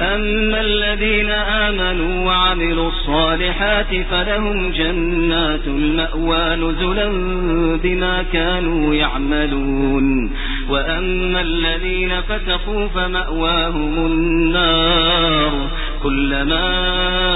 أما الذين آمنوا وعملوا الصالحات فلهم جنات المأوى نزلا بما كانوا يعملون. وأما الذين فتقوا فمأواهم النار. كلما